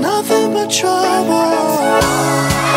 nothing but trouble.